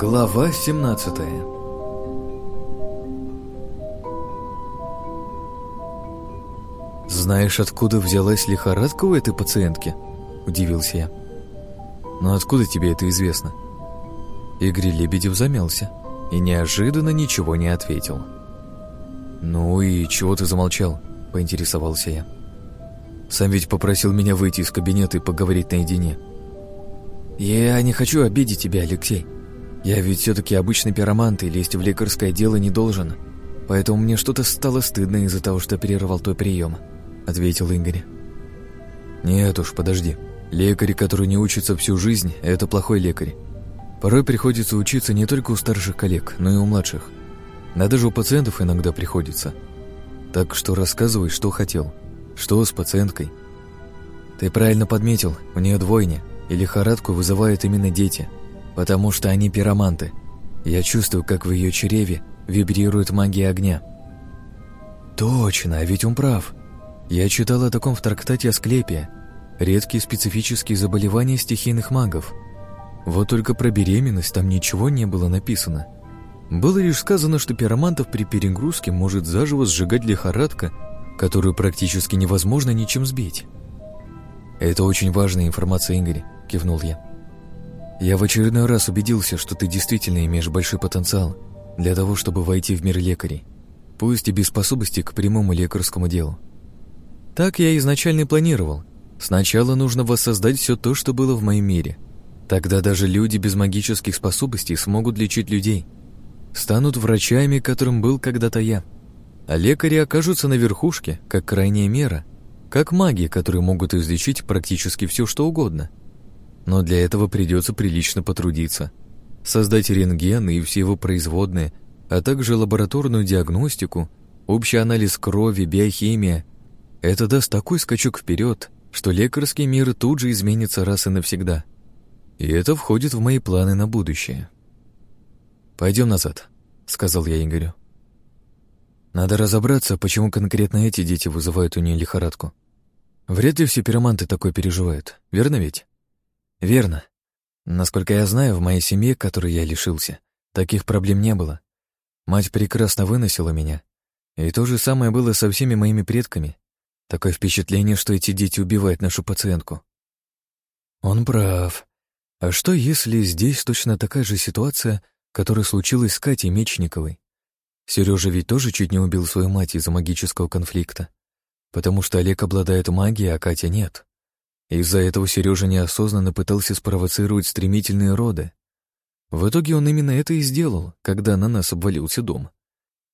Глава 17 «Знаешь, откуда взялась лихорадка у этой пациентки?» – удивился я. «Но откуда тебе это известно?» Игорь Лебедев замялся и неожиданно ничего не ответил. «Ну и чего ты замолчал?» – поинтересовался я. «Сам ведь попросил меня выйти из кабинета и поговорить наедине». «Я не хочу обидеть тебя, Алексей. Я ведь все-таки обычный пиромант и лезть в лекарское дело не должен. Поэтому мне что-то стало стыдно из-за того, что перервал твой прием», — ответил Игорь. «Нет уж, подожди. Лекарь, который не учится всю жизнь, это плохой лекарь. Порой приходится учиться не только у старших коллег, но и у младших. Надо же у пациентов иногда приходится. Так что рассказывай, что хотел. Что с пациенткой?» «Ты правильно подметил, у нее двойня, и лихорадку вызывают именно дети, потому что они пироманты. Я чувствую, как в ее чреве вибрирует магия огня. Точно, а ведь он прав. Я читал о таком в трактате Асклепия. Редкие специфические заболевания стихийных магов. Вот только про беременность там ничего не было написано. Было лишь сказано, что пиромантов при перегрузке может заживо сжигать лихорадка, которую практически невозможно ничем сбить. Это очень важная информация, Игорь кивнул я. Я в очередной раз убедился, что ты действительно имеешь большой потенциал для того, чтобы войти в мир лекарей, пусть и без способности к прямому лекарскому делу. Так я изначально и планировал. Сначала нужно воссоздать все то, что было в моем мире. Тогда даже люди без магических способностей смогут лечить людей. Станут врачами, которым был когда-то я. А лекари окажутся на верхушке, как крайняя мера, как маги, которые могут излечить практически все, что угодно – но для этого придется прилично потрудиться. Создать рентген и все его производные, а также лабораторную диагностику, общий анализ крови, биохимия. Это даст такой скачок вперед, что лекарский мир тут же изменится раз и навсегда. И это входит в мои планы на будущее. «Пойдем назад», — сказал я Игорю. «Надо разобраться, почему конкретно эти дети вызывают у нее лихорадку. Вряд ли все пироманты такое переживают, верно ведь?» Верно. Насколько я знаю, в моей семье, которой я лишился, таких проблем не было. Мать прекрасно выносила меня. И то же самое было со всеми моими предками. Такое впечатление, что эти дети убивают нашу пациентку. Он прав. А что, если здесь точно такая же ситуация, которая случилась с Катей Мечниковой? Сережа ведь тоже чуть не убил свою мать из-за магического конфликта. Потому что Олег обладает магией, а Катя нет. Из-за этого Сережа неосознанно пытался спровоцировать стремительные роды. В итоге он именно это и сделал, когда на нас обвалился дом.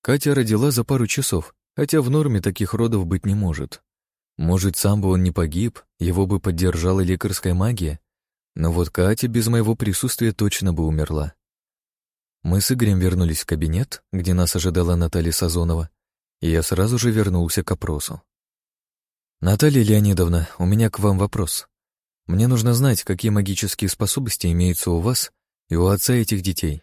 Катя родила за пару часов, хотя в норме таких родов быть не может. Может, сам бы он не погиб, его бы поддержала лекарская магия, но вот Катя без моего присутствия точно бы умерла. Мы с Игорем вернулись в кабинет, где нас ожидала Наталья Сазонова, и я сразу же вернулся к опросу. «Наталья Леонидовна, у меня к вам вопрос. Мне нужно знать, какие магические способности имеются у вас и у отца этих детей».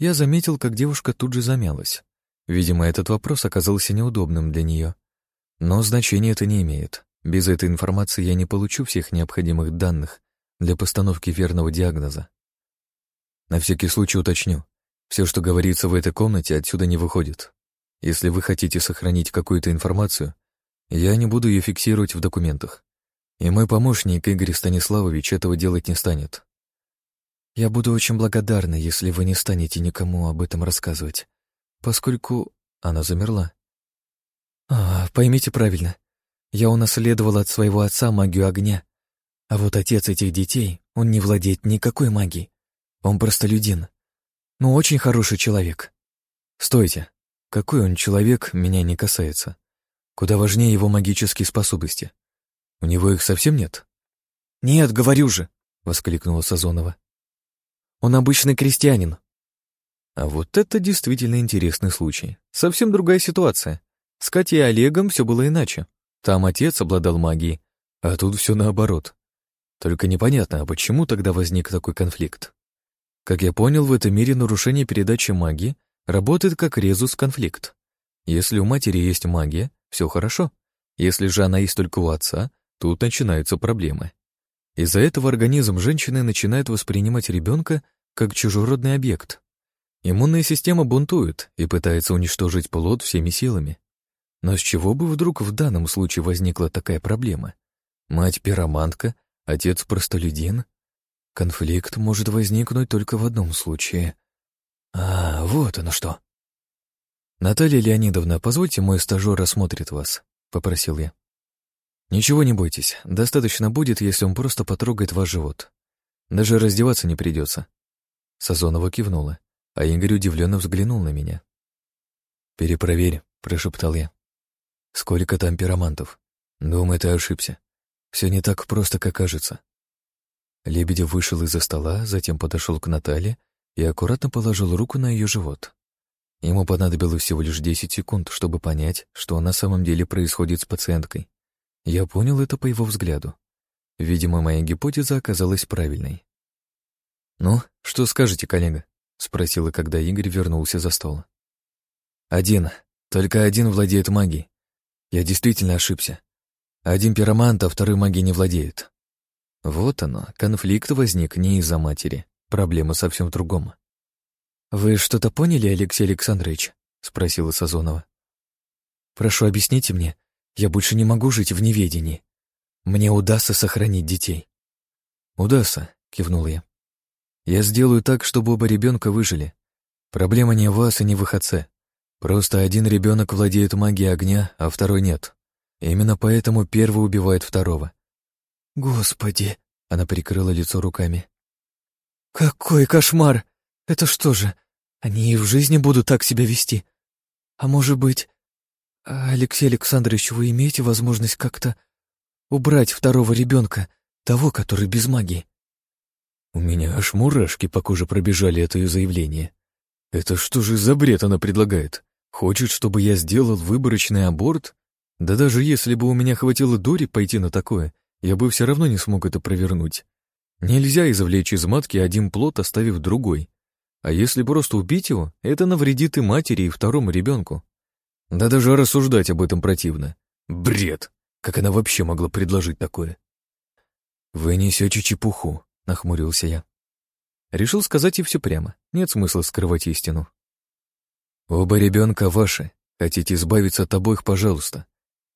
Я заметил, как девушка тут же замялась. Видимо, этот вопрос оказался неудобным для нее. Но значения это не имеет. Без этой информации я не получу всех необходимых данных для постановки верного диагноза. На всякий случай уточню. Все, что говорится в этой комнате, отсюда не выходит. Если вы хотите сохранить какую-то информацию, я не буду ее фиксировать в документах. И мой помощник Игорь Станиславович этого делать не станет. Я буду очень благодарна, если вы не станете никому об этом рассказывать, поскольку она замерла. А, поймите правильно, я унаследовала от своего отца магию огня, а вот отец этих детей, он не владеет никакой магией. Он простолюдин. Ну, очень хороший человек. Стойте. Какой он человек, меня не касается. Куда важнее его магические способности. У него их совсем нет? «Нет, говорю же!» — воскликнула Сазонова. «Он обычный крестьянин». А вот это действительно интересный случай. Совсем другая ситуация. С Катей и Олегом все было иначе. Там отец обладал магией, а тут все наоборот. Только непонятно, а почему тогда возник такой конфликт? Как я понял, в этом мире нарушение передачи магии работает как резус-конфликт. Если у матери есть магия, все хорошо. Если же она есть только у отца, тут начинаются проблемы. Из-за этого организм женщины начинает воспринимать ребенка как чужеродный объект. Иммунная система бунтует и пытается уничтожить плод всеми силами. Но с чего бы вдруг в данном случае возникла такая проблема? Мать пиромантка, отец простолюдин? Конфликт может возникнуть только в одном случае. А, вот оно что. «Наталья Леонидовна, позвольте, мой стажер осмотрит вас», — попросил я. «Ничего не бойтесь, достаточно будет, если он просто потрогает ваш живот. Даже раздеваться не придется». Сазонова кивнула, а Игорь удивленно взглянул на меня. «Перепроверь», — прошептал я. «Сколько там пиромантов? Думаю, ты ошибся. Все не так просто, как кажется». Лебедев вышел из-за стола, затем подошел к Наталье и аккуратно положил руку на ее живот. Ему понадобилось всего лишь 10 секунд, чтобы понять, что на самом деле происходит с пациенткой. Я понял это по его взгляду. Видимо, моя гипотеза оказалась правильной. «Ну, что скажете, коллега?» — спросила, когда Игорь вернулся за стол. «Один. Только один владеет магией. Я действительно ошибся. Один пиромант, а второй магией не владеет. Вот оно, конфликт возник не из-за матери. Проблема совсем в другом. «Вы что-то поняли, Алексей Александрович?» — спросила Сазонова. «Прошу, объясните мне. Я больше не могу жить в неведении. Мне удастся сохранить детей». «Удастся», — кивнул я. «Я сделаю так, чтобы оба ребенка выжили. Проблема не в вас и не в их отце. Просто один ребенок владеет магией огня, а второй нет. Именно поэтому первый убивает второго. «Господи!» — она прикрыла лицо руками. «Какой кошмар! Это что же, они и в жизни будут так себя вести? А может быть... Алексей Александрович, вы имеете возможность как-то убрать второго ребенка, того, который без магии?» У меня аж мурашки по коже пробежали это ее заявление. Это что же за бред она предлагает? Хочет, чтобы я сделал выборочный аборт? Да даже если бы у меня хватило дури пойти на такое, я бы все равно не смог это провернуть. Нельзя извлечь из матки один плод, оставив другой. А если просто убить его, это навредит и матери, и второму ребенку. Да даже рассуждать об этом противно. Бред! Как она вообще могла предложить такое? «Вы несете чепуху», — нахмурился я. Решил сказать ей все прямо. Нет смысла скрывать истину. «Оба ребенка ваши. Хотите избавиться от обоих, пожалуйста.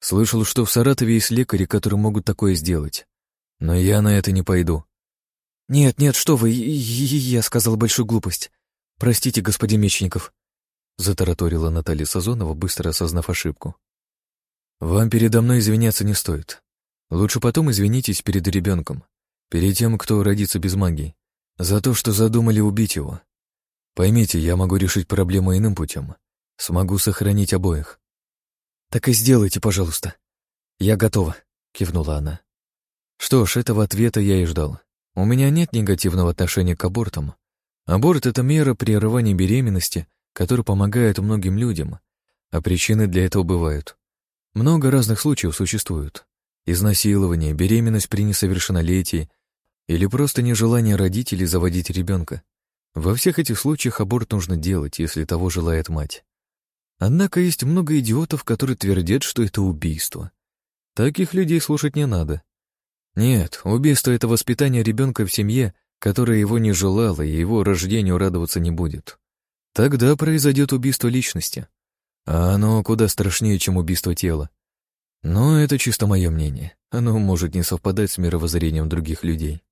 Слышал, что в Саратове есть лекари, которые могут такое сделать. Но я на это не пойду. Нет, нет, что вы, я сказала большую глупость. Простите, господин Мечников. Затараторила Наталья Сазонова, быстро осознав ошибку. Вам передо мной извиняться не стоит. Лучше потом извинитесь перед ребенком, перед тем, кто родится без магии, за то, что задумали убить его. Поймите, я могу решить проблему иным путем. Смогу сохранить обоих. «Так и сделайте, пожалуйста». «Я готова», — кивнула она. Что ж, этого ответа я и ждал. У меня нет негативного отношения к абортам. Аборт — это мера прерывания беременности, которая помогает многим людям, а причины для этого бывают. Много разных случаев существуют. Изнасилование, беременность при несовершеннолетии или просто нежелание родителей заводить ребенка. Во всех этих случаях аборт нужно делать, если того желает мать. Однако есть много идиотов, которые твердят, что это убийство. Таких людей слушать не надо. Нет, убийство — это воспитание ребенка в семье, которая его не желала и его рождению радоваться не будет. Тогда произойдет убийство личности. А оно куда страшнее, чем убийство тела. Но это чисто мое мнение. Оно может не совпадать с мировоззрением других людей.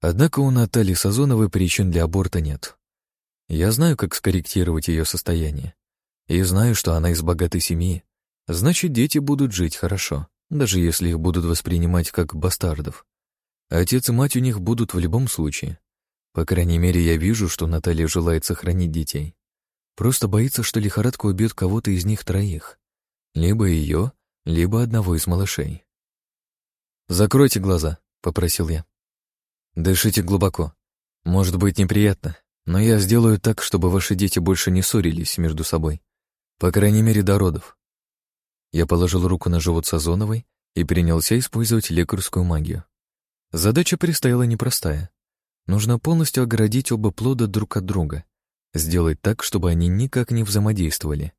Однако у Натальи Сазоновой причин для аборта нет. Я знаю, как скорректировать ее состояние. И знаю, что она из богатой семьи. Значит, дети будут жить хорошо, даже если их будут воспринимать как бастардов. Отец и мать у них будут в любом случае. По крайней мере, я вижу, что Наталья желает сохранить детей. Просто боится, что лихорадка убьет кого-то из них троих. Либо ее, либо одного из малышей. «Закройте глаза», — попросил я. «Дышите глубоко. Может быть неприятно, но я сделаю так, чтобы ваши дети больше не ссорились между собой. По крайней мере, до родов. Я положил руку на живот Сазоновой и принялся использовать лекарскую магию. Задача предстояла непростая. Нужно полностью оградить оба плода друг от друга, сделать так, чтобы они никак не взаимодействовали.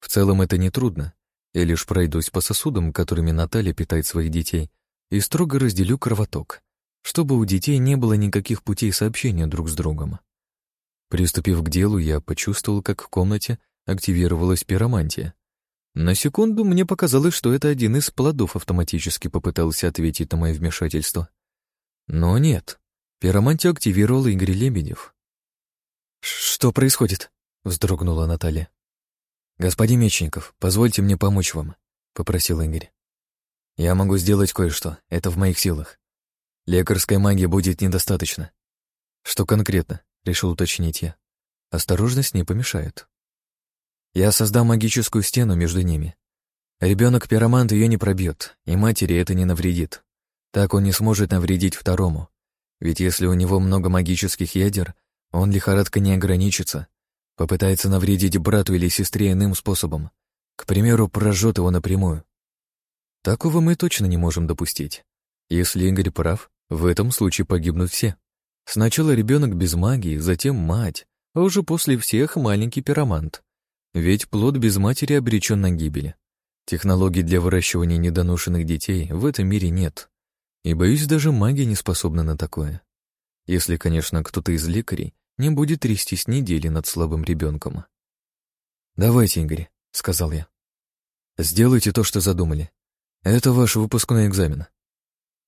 В целом это нетрудно. Я лишь пройдусь по сосудам, которыми Наталья питает своих детей, и строго разделю кровоток. чтобы у детей не было никаких путей сообщения друг с другом. Приступив к делу, я почувствовал, как в комнате активировалась пиромантия. На секунду мне показалось, что это один из плодов автоматически попытался ответить на мое вмешательство. Но нет, пиромантию активировал Игорь Лебедев. «Что происходит?» — вздрогнула Наталья. «Господин Мечников, позвольте мне помочь вам», — попросил Игорь. «Я могу сделать кое-что, это в моих силах. Лекарской магии будет недостаточно». «Что конкретно?» — решил уточнить я. «Осторожность не помешает». «Я создам магическую стену между ними. Ребенок-пиромант ее не пробьет, и матери это не навредит. Так он не сможет навредить второму. Ведь если у него много магических ядер, он лихорадка не ограничится, Попытается навредить брату или сестре иным способом. К примеру, прожжет его напрямую. Такого мы точно не можем допустить. Если Игорь прав, в этом случае погибнут все. Сначала ребенок без магии, затем мать, а уже после всех маленький пиромант. Ведь плод без матери обречен на гибель. Технологий для выращивания недоношенных детей в этом мире нет. И, боюсь, даже магия не способна на такое. Если, конечно, кто-то из лекарей не будет трястись недели над слабым ребенком. «Давайте, Игорь», — сказал я. «Сделайте то, что задумали. Это ваш выпускной экзамен».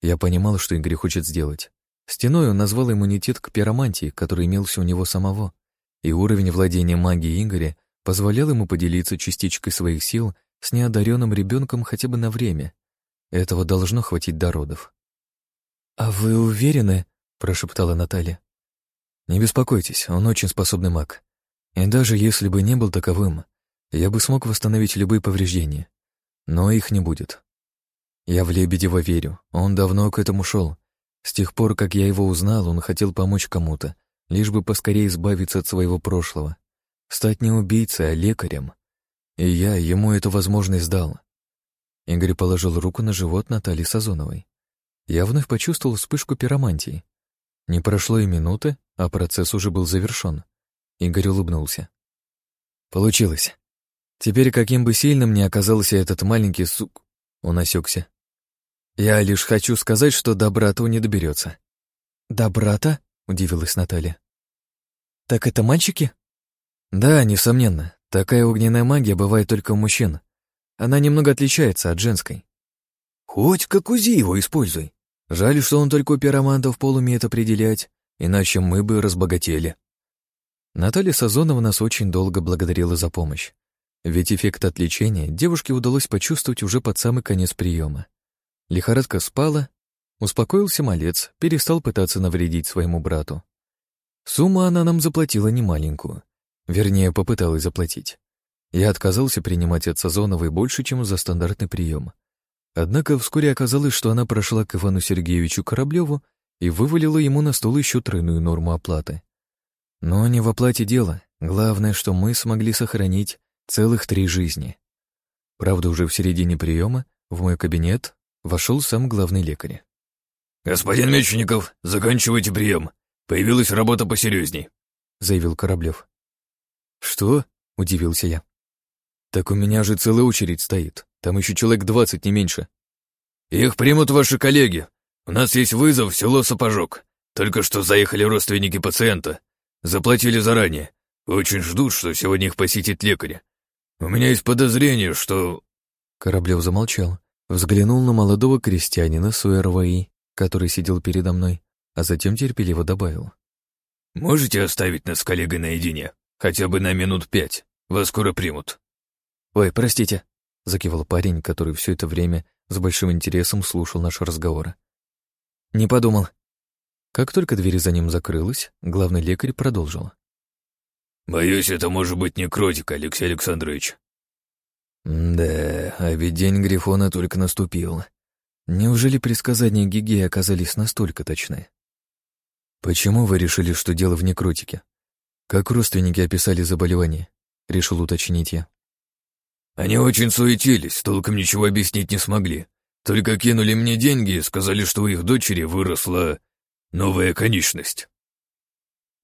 Я понимал, что Игорь хочет сделать. Стеной он назвал иммунитет к пиромантии, который имелся у него самого, и уровень владения магией Игоря позволял ему поделиться частичкой своих сил с неодаренным ребенком хотя бы на время. Этого должно хватить до родов. «А вы уверены?» — прошептала Наталья. Не беспокойтесь, он очень способный маг. И даже если бы не был таковым, я бы смог восстановить любые повреждения. Но их не будет. Я в Лебедева верю, он давно к этому шел. С тех пор, как я его узнал, он хотел помочь кому-то, лишь бы поскорее избавиться от своего прошлого. Стать не убийцей, а лекарем. И я ему эту возможность дал. Игорь положил руку на живот Натальи Сазоновой. Я вновь почувствовал вспышку пиромантии. Не прошло и минуты, а процесс уже был завершен. Игорь улыбнулся. Получилось. Теперь, каким бы сильным ни оказался этот маленький сук, он осекся. Я лишь хочу сказать, что до брата он не доберется. До брата? удивилась Наталья. Так это мальчики? Да, несомненно. Такая огненная магия бывает только у мужчин. Она немного отличается от женской. Хоть как УЗИ его используй. Жаль, что он только у пиромантов пол умеет определять, иначе мы бы разбогатели. Наталья Сазонова нас очень долго благодарила за помощь. Ведь эффект от лечения девушке удалось почувствовать уже под самый конец приема. Лихорадка спала, успокоился малец, перестал пытаться навредить своему брату. Сумму она нам заплатила немаленькую. Вернее, попыталась заплатить. Я отказался принимать от Сазоновой больше, чем за стандартный прием. Однако вскоре оказалось, что она прошла к Ивану Сергеевичу Кораблеву и вывалила ему на стол еще тройную норму оплаты. Но не в оплате дело. Главное, что мы смогли сохранить целых три жизни. Правда, уже в середине приема в мой кабинет вошел сам главный лекарь. «Господин Мечников, заканчивайте прием. Появилась работа посерьезней», — заявил Кораблев. «Что?» — удивился я. «Так у меня же целая очередь стоит. Там еще человек двадцать, не меньше». «Их примут ваши коллеги. У нас есть вызов в село Сапожок. Только что заехали родственники пациента. Заплатили заранее. Очень ждут, что сегодня их посетит лекарь. У меня есть подозрение, что...» Кораблев замолчал, взглянул на молодого крестьянина с УРВИ, который сидел передо мной, а затем терпеливо добавил. «Можете оставить нас с коллегой наедине? Хотя бы на минут пять. Вас скоро примут». «Ой, простите», — закивал парень, который все это время с большим интересом слушал наш разговор. «Не подумал». Как только дверь за ним закрылась, главный лекарь продолжил. «Боюсь, это может быть некротика, Алексей Александрович». «Да, а ведь день Грифона только наступил. Неужели предсказания Гигея оказались настолько точны?» «Почему вы решили, что дело в некротике? Как родственники описали заболевание?» — решил уточнить я. «Они очень суетились, толком ничего объяснить не смогли. Только кинули мне деньги и сказали, что у их дочери выросла новая конечность.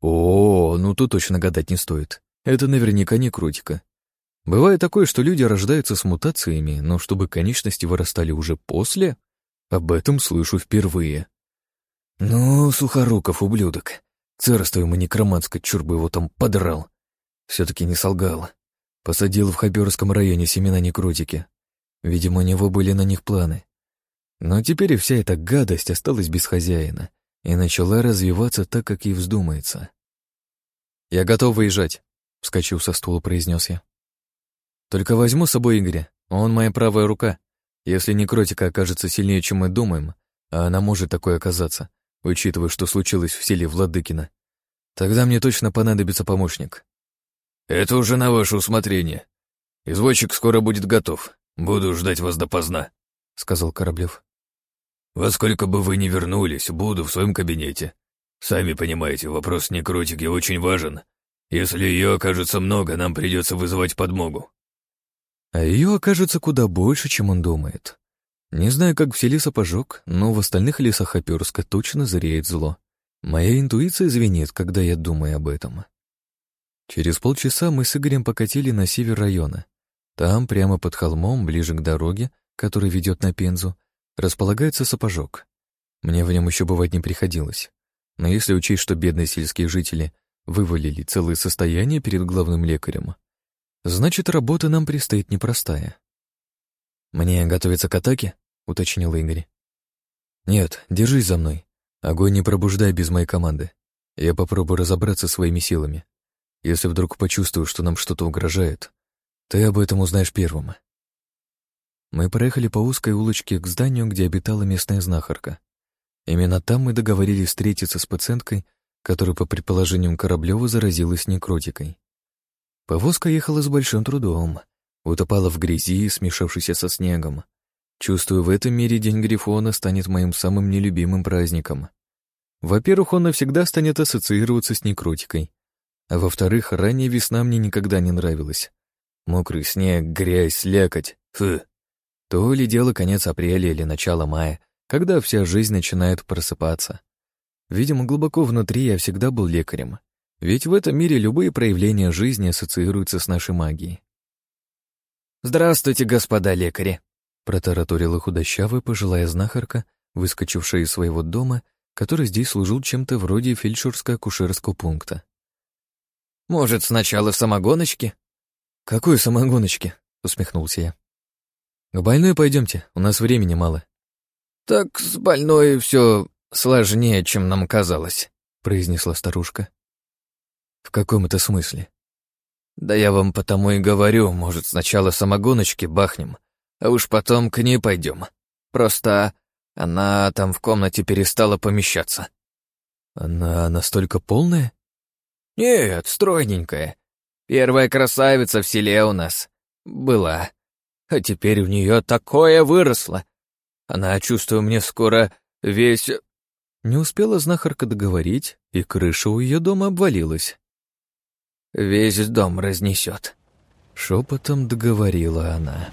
О, ну тут точно гадать не стоит. Это наверняка не крутика. Бывает такое, что люди рождаются с мутациями, но чтобы конечности вырастали уже после, об этом слышу впервые. «Ну, Сухоруков, ублюдок. Царство ему некроманское, чур бы его там подрал. Все-таки не солгал. Посадил в Хаберском районе семена некротики. Видимо, у него были на них планы. Но теперь вся эта гадость осталась без хозяина и начала развиваться так, как ей вздумается. «Я готов выезжать», — вскочив со стула, произнес я. «Только возьму с собой Игоря, он моя правая рука. Если некротика окажется сильнее, чем мы думаем, а она может такой оказаться, учитывая, что случилось в селе Владыкино, тогда мне точно понадобится помощник». «Это уже на ваше усмотрение. Извозчик скоро будет готов. Буду ждать вас допоздна», — сказал Кораблев. «Во сколько бы вы ни вернулись, буду в своем кабинете. Сами понимаете, вопрос некротики очень важен. Если ее окажется много, нам придется вызывать подмогу». А ее окажется куда больше, чем он думает. Не знаю, как в селе Сапожок, но в остальных лесах Оперска точно зреет зло. Моя интуиция звенит, когда я думаю об этом. Через полчаса мы с Игорем покатили на север района. Там, прямо под холмом, ближе к дороге, которая ведет на Пензу, располагается сапожок. Мне в нем еще бывать не приходилось. Но если учесть, что бедные сельские жители вывалили целое состояние перед главным лекарем, значит, работа нам предстоит непростая. «Мне готовиться к атаке?» — уточнил Игорь. «Нет, держись за мной. Огонь не пробуждай без моей команды. Я попробую разобраться своими силами. Если вдруг почувствую, что нам что-то угрожает, ты об этом узнаешь первым. Мы проехали по узкой улочке к зданию, где обитала местная знахарка. Именно там мы договорились встретиться с пациенткой, которая, по предположениям Кораблева, заразилась некротикой. Повозка ехала с большим трудом, утопала в грязи, смешавшейся со снегом. Чувствую, в этом мире День Грифона станет моим самым нелюбимым праздником. Во-первых, он навсегда станет ассоциироваться с некротикой, а во-вторых, ранняя весна мне никогда не нравилась. Мокрый снег, грязь, слякоть. Фу. То ли дело конец апреля или начало мая, когда вся жизнь начинает просыпаться. Видимо, глубоко внутри я всегда был лекарем. Ведь в этом мире любые проявления жизни ассоциируются с нашей магией. «Здравствуйте, господа лекари!» протараторила худощавая пожилая знахарка, выскочившая из своего дома, который здесь служил чем-то вроде фельдшерско-акушерского пункта. Может, сначала самогоночки?» «Какой самогоночки?» — усмехнулся я. «К больной пойдемте, у нас времени мало». «Так с больной все сложнее, чем нам казалось», — произнесла старушка. «В каком это смысле?» «Да я вам потому и говорю, может, сначала самогоночки бахнем, а уж потом к ней пойдем. Просто она там в комнате перестала помещаться». «Она настолько полная?» «Нет, стройненькая. Первая красавица в селе у нас. Была. А теперь у нее такое выросло. Она, чувствую, мне скоро весь...» Не успела знахарка договорить, и крыша у ее дома обвалилась. «Весь дом разнесет», — шепотом договорила она.